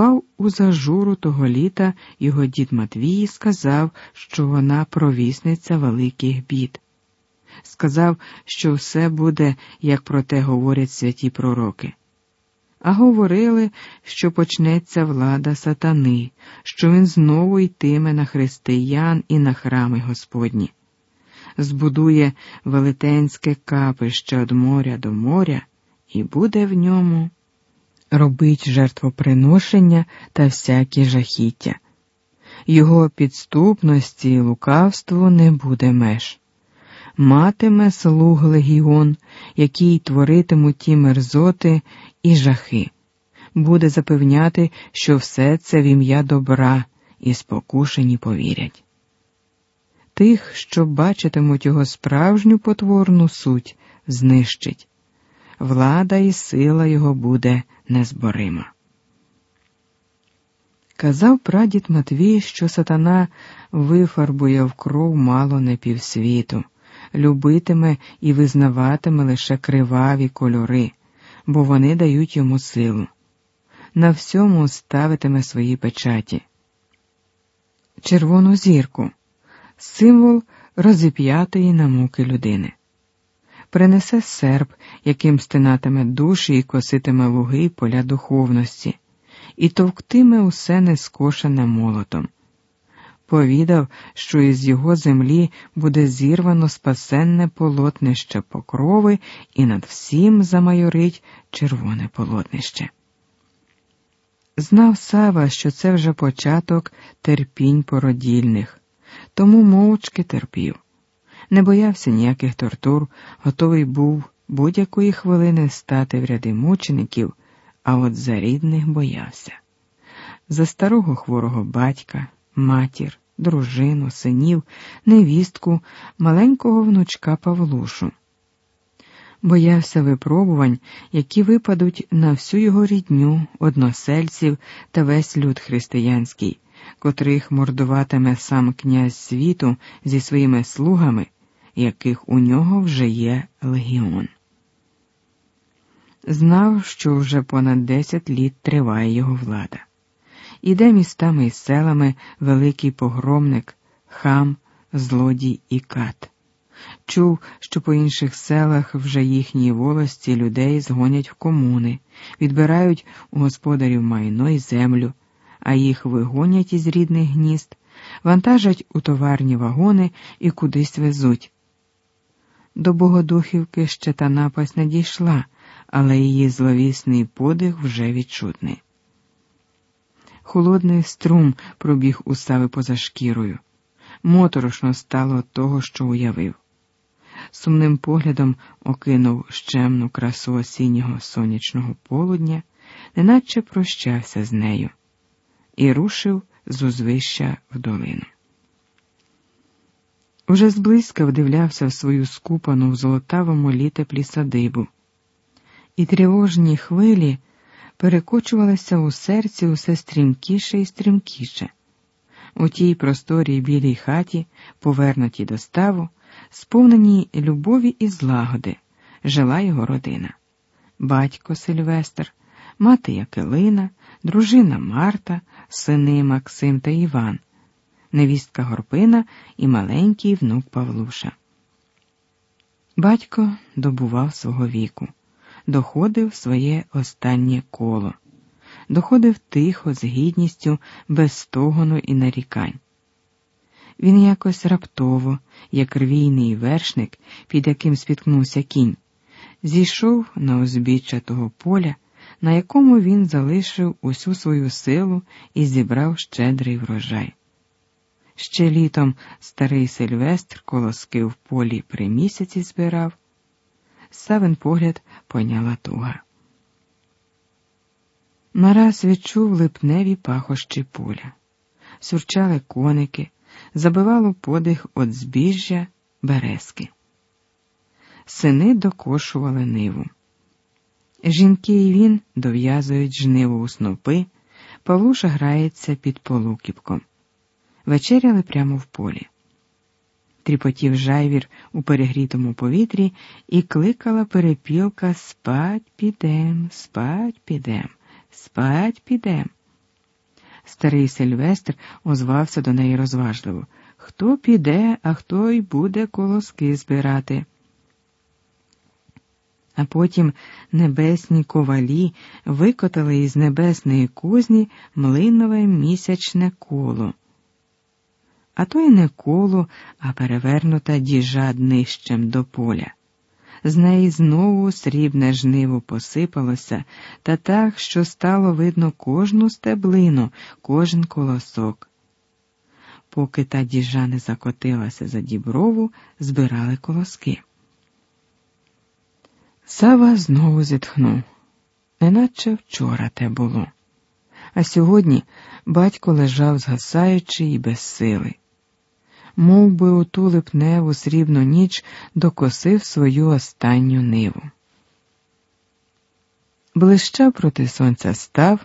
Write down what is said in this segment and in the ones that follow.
Впав у зажуру того літа його дід Матвій сказав, що вона провісниця великих бід. Сказав, що все буде, як про те говорять святі пророки. А говорили, що почнеться влада сатани, що він знову йтиме на християн і на храми Господні, збудує велетенське капище від моря до моря, і буде в ньому робить жертвоприношення та всякі жахіття. Його підступності і лукавству не буде меж. Матиме слуг легіон, який творитимуть ті мерзоти і жахи, буде запевняти, що все це в ім'я добра і спокушені повірять. Тих, що бачитимуть його справжню потворну суть, знищить. Влада і сила його буде незборима. Казав прадід Матвій, що сатана вифарбує в кров мало не півсвіту, любитиме і визнаватиме лише криваві кольори, бо вони дають йому силу. На всьому ставитиме свої печаті. Червону зірку символ розіп'ятої на муки людини принесе серп, яким стинатиме душі і коситиме луги й поля духовності, і товктиме усе нескошене молотом. Повідав, що із його землі буде зірвано спасенне полотнище покрови, і над всім замайорить червоне полотнище. Знав Сава, що це вже початок терпінь породільних, тому мовчки терпів не боявся ніяких тортур, готовий був будь-якої хвилини стати в ряди мучеників, а от за рідних боявся. За старого хворого батька, матір, дружину, синів, невістку, маленького внучка Павлушу. Боявся випробувань, які випадуть на всю його рідню, односельців та весь люд християнський, котрих мордуватиме сам князь світу зі своїми слугами яких у нього вже є легіон. Знав, що вже понад десять літ триває його влада. Іде містами і селами великий погромник, хам, злодій і кат. Чув, що по інших селах вже їхні волості людей згонять в комуни, відбирають у господарів майно й землю, а їх вигонять із рідних гнізд, вантажать у товарні вагони і кудись везуть, до Богодухівки ще та напасть не дійшла, але її зловісний подих вже відчутний. Холодний струм пробіг у Сави поза шкірою. Моторошно стало того, що уявив. Сумним поглядом окинув щемну красу осіннього сонячного полудня, неначе прощався з нею, і рушив з узвища в долину. Уже зблизька вдивлявся в свою скупану в золотавому літеплі садибу, і тривожні хвилі перекочувалися у серці усе стрімкіше і стрімкіше. У тій просторій білій хаті, повернутій до ставу, сповненій любові і злагоди, жила його родина. Батько Сильвестр, мати Якелина, дружина Марта, сини Максим та Іван невістка Горпина і маленький внук Павлуша. Батько добував свого віку, доходив своє останнє коло, доходив тихо, з гідністю, без стогону і нарікань. Він якось раптово, як рвійний вершник, під яким спіткнувся кінь, зійшов на узбіччя того поля, на якому він залишив усю свою силу і зібрав щедрий врожай. Ще літом старий Сильвестр колоски в полі при місяці збирав. Савин погляд поняла туга. Нараз відчув липневі пахощі поля, сурчали коники, забивало подих от збіжжя березки. Сини докошували ниву. Жінки і він дов'язують жниву у снопи, Павлуша грається під полукіпком вечеряли прямо в полі. Тріпотів жайвір у перегрітому повітрі і кликала перепілка спать підем, спать підем, спать підем. Старий Сильвестр озвався до неї розважливо. Хто піде, а хто й буде колоски збирати. А потім небесні ковалі викотали із небесної кузні млинове місячне коло. А то й не коло, а перевернута діжа днищем до поля. З неї знову срібне жниво посипалося, та так, що стало видно кожну стеблину, кожен колосок. Поки та діжа не закотилася за діброву, збирали колоски. Сава знову зітхнув, неначе вчора те було. А сьогодні батько лежав згасаючи і без сили. Мов би у ту срібну ніч докосив свою останню ниву. Блищав проти сонця став,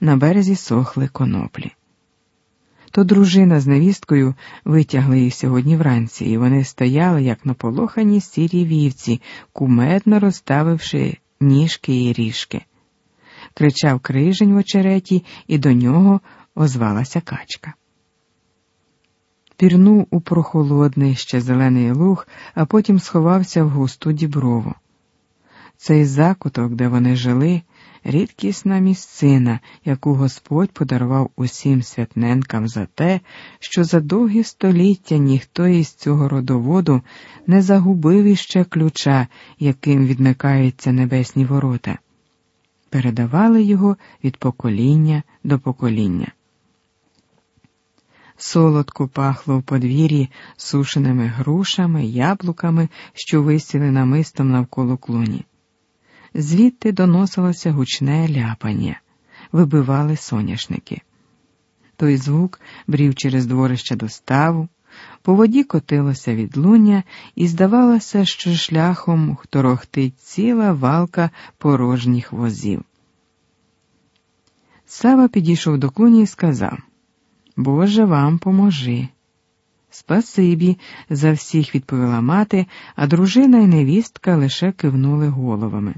на березі сохли коноплі то дружина з невісткою витягли їх сьогодні вранці, і вони стояли, як наполохані сірі вівці, кумедно розставивши ніжки і ріжки. Кричав крижень в очереті, і до нього озвалася качка. Пірнув у прохолодний ще зелений луг, а потім сховався в густу діброву. Цей закуток, де вони жили, рідкісна місцина, яку Господь подарував усім святненкам за те, що за довгі століття ніхто із цього родоводу не загубив іще ключа, яким відмикаються небесні ворота. Передавали його від покоління до покоління. Солодко пахло в подвір'ї сушеними грушами, яблуками, що висіли намистом навколо клуні звідти доносилося гучне ляпання, вибивали соняшники. Той звук брів через дворище до ставу, по воді котилося відлуння, і здавалося, що шляхом торохтить ціла валка порожніх возів. Сава підійшов до клуні і сказав Боже вам поможи. Спасибі, за всіх відповіла мати, а дружина і невістка лише кивнули головами.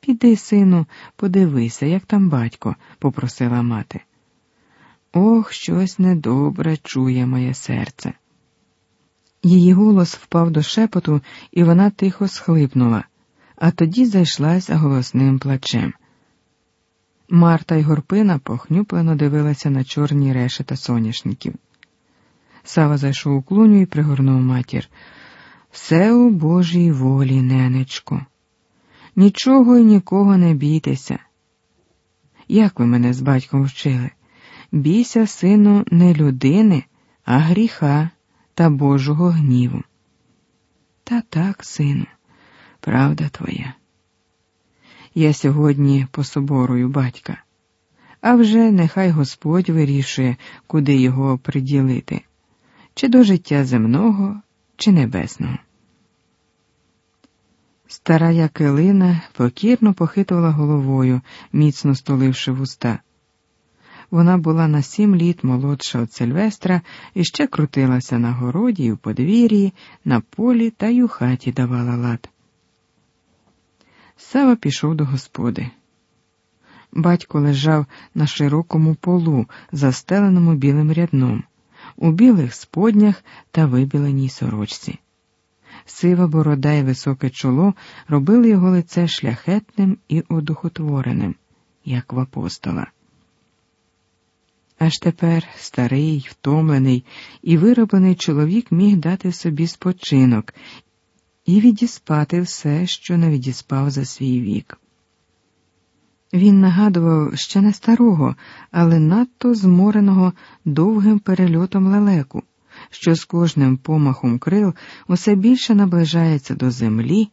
Піди, сину, подивися, як там батько, попросила мати. Ох, щось недобре чує моє серце. Її голос впав до шепоту, і вона тихо схлипнула, а тоді зайшлась голосним плачем. Марта й горпина похнюплено дивилася на чорні решета соняшників. Сава зайшов у клуню і пригорнув матір. Все у Божій волі, ненечко. Нічого і нікого не бійтеся. Як ви мене з батьком вчили? Бійся, сину, не людини, а гріха та Божого гніву. Та так, сину, правда твоя. Я сьогодні пособорую батька, а вже нехай Господь вирішує, куди його приділити, чи до життя земного, чи небесного. Стара Якелина покірно похитувала головою, міцно столивши вуста. Вона була на сім літ молодша від Сильвестра і ще крутилася на городі в подвір'ї, на полі та й у хаті давала лад. Сава пішов до господи. Батько лежав на широкому полу, застеленому білим рядном, у білих споднях та вибіленій сорочці сива борода і високе чоло робили його лице шляхетним і одухотвореним, як в апостола. Аж тепер старий, втомлений і вироблений чоловік міг дати собі спочинок і відіспати все, що не відіспав за свій вік. Він нагадував ще не старого, але надто змореного довгим перельотом лелеку що з кожним помахом крил усе більше наближається до землі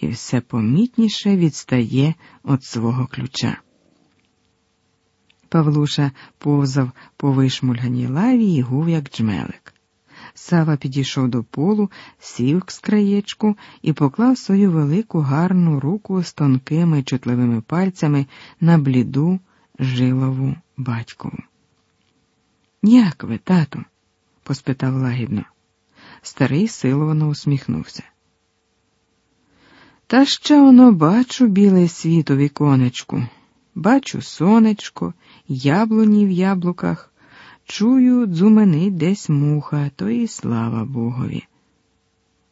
і все помітніше відстає від свого ключа. Павлуша повзав по вишмульганій лаві і гув, як джмелик. Сава підійшов до полу, сів з краєчку і поклав свою велику гарну руку з тонкими чутливими пальцями на бліду жилову батькову. Як ви, тату? поспитав лагідно. Старий силовано усміхнувся. Та ще воно бачу білий світ у віконечку, Бачу сонечко, яблуні в яблуках, чую, дзуменить десь муха, то і слава Богові.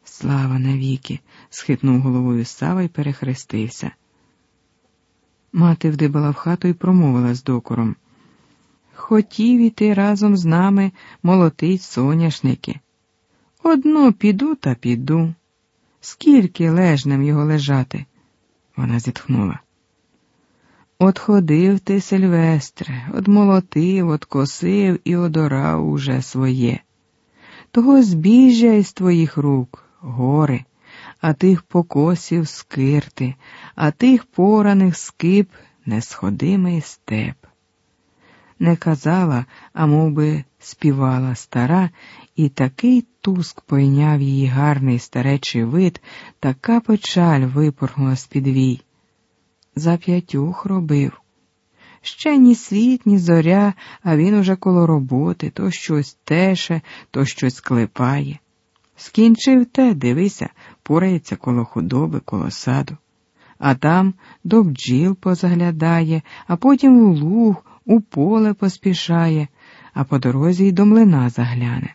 Слава навіки, схитнув головою Сава і перехрестився. Мати вдибала в хату і промовила з докором. Хотів іти разом з нами молотить соняшники. Одно піду та піду. Скільки лежнем його лежати? Вона зітхнула. От ходив ти, Сильвестре, одмолотив, откосив і одорав уже своє. Того збіжжя із твоїх рук, гори, а тих покосів скирти, а тих пораних скип несходимий степ. Не казала, а мов би, співала стара, і такий туск пойняв її гарний старечий вид, така печаль випорхнула з під вій. За п'ятюх робив. Ще ні світ, ні зоря, а він уже коло роботи то щось теше, то щось клепає. Скінчив те, дивися, порається коло худоби, коло саду. А там до бджіл позаглядає, а потім у луг, у поле поспішає, а по дорозі й до млина загляне.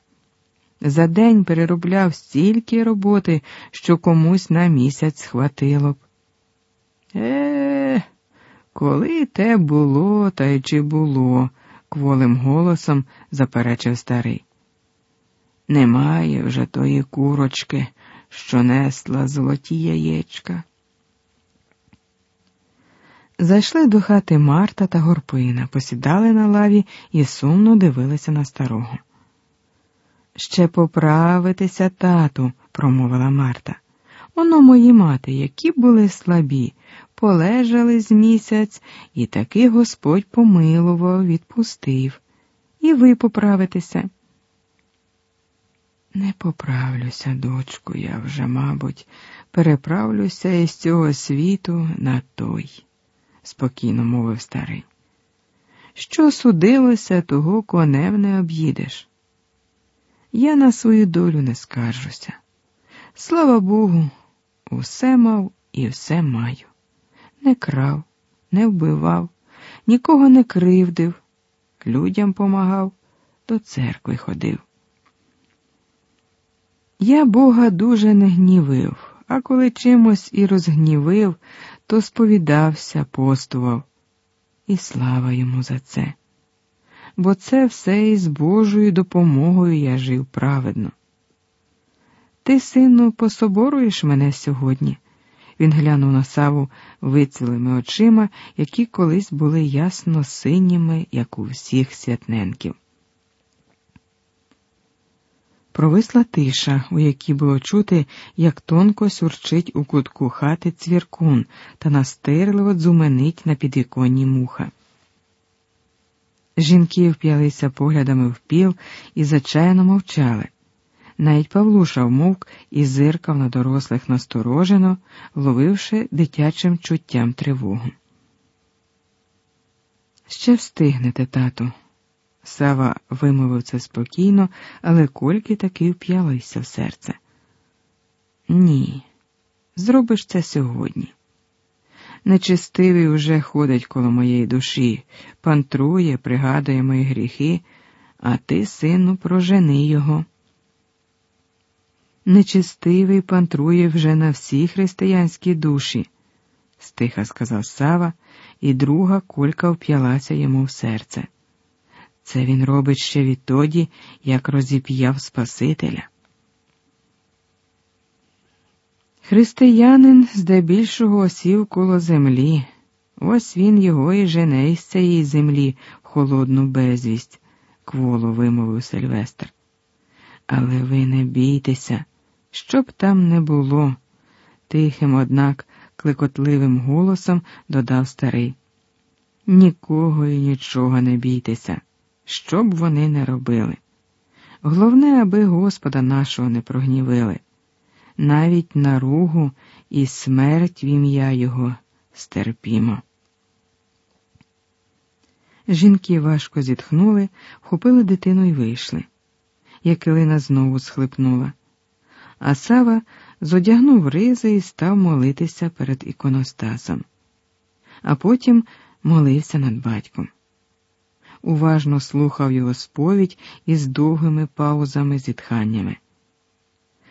За день переробляв стільки роботи, що комусь на місяць хватило б. Е, коли те було, та й чи було, кволим голосом заперечив старий. Немає вже тої курочки, що несла золоті яєчка. Зайшли до хати Марта та Горпина, посідали на лаві і сумно дивилися на старого. Ще поправитися, тату, промовила Марта. Оно мої мати, які були слабі, полежали з місяць, і таки Господь помилував, відпустив. І ви поправитеся. Не поправлюся, дочку, я вже, мабуть, переправлюся із цього світу на той, спокійно мовив старий. Що судилося, того конем не об'їдеш. Я на свою долю не скаржуся. Слава Богу, усе мав і все маю. Не крав, не вбивав, нікого не кривдив, людям помагав, до церкви ходив. Я Бога дуже не гнівив, а коли чимось і розгнівив, то сповідався, постував, і слава йому за це. Бо це все із Божою допомогою я жив праведно. Ти, сину, пособоруєш мене сьогодні? Він глянув на саву вицвілими очима, які колись були ясно синіми, як у всіх святненків. Провисла тиша, у якій було чути, як тонко сюрчить у кутку хати цвіркун та настирливо дзуменить на підвіконні муха. Жінки вп'ялися поглядами в піл і зачайно мовчали. Навіть Павлуша вмовк і зиркав на дорослих насторожено, ловивши дитячим чуттям тривогу. Ще встигнете, тату. Сава вимовив це спокійно, але кольки таки вп'ялися в серце. Ні, зробиш це сьогодні. Нечистивий уже ходить коло моєї душі, пантрує, пригадує мої гріхи, а ти, сину, прожени його. Нечистивий пантрує вже на всі християнські душі, стиха сказав Сава, і друга кулька вп'ялася йому в серце. Це він робить ще відтоді, як розіп'яв Спасителя. Християнин здебільшого осів коло землі, ось він його і жене із цієї землі в холодну безвість, кволо вимовив Сильвестр. Але ви не бійтеся, що б там не було, тихим, однак, клекотливим голосом додав старий. Нікого і нічого не бійтеся, що б вони не робили. Головне, аби Господа нашого не прогнівили навіть наругу і смерть в ім'я його стерпімо. Жінки важко зітхнули, вхопили дитину і вийшли. Якилина знову схлипнула, а Сава зодягнув ризи і став молитися перед іконостасом. А потім молився над батьком. Уважно слухав його сповідь із довгими паузами зітханнями.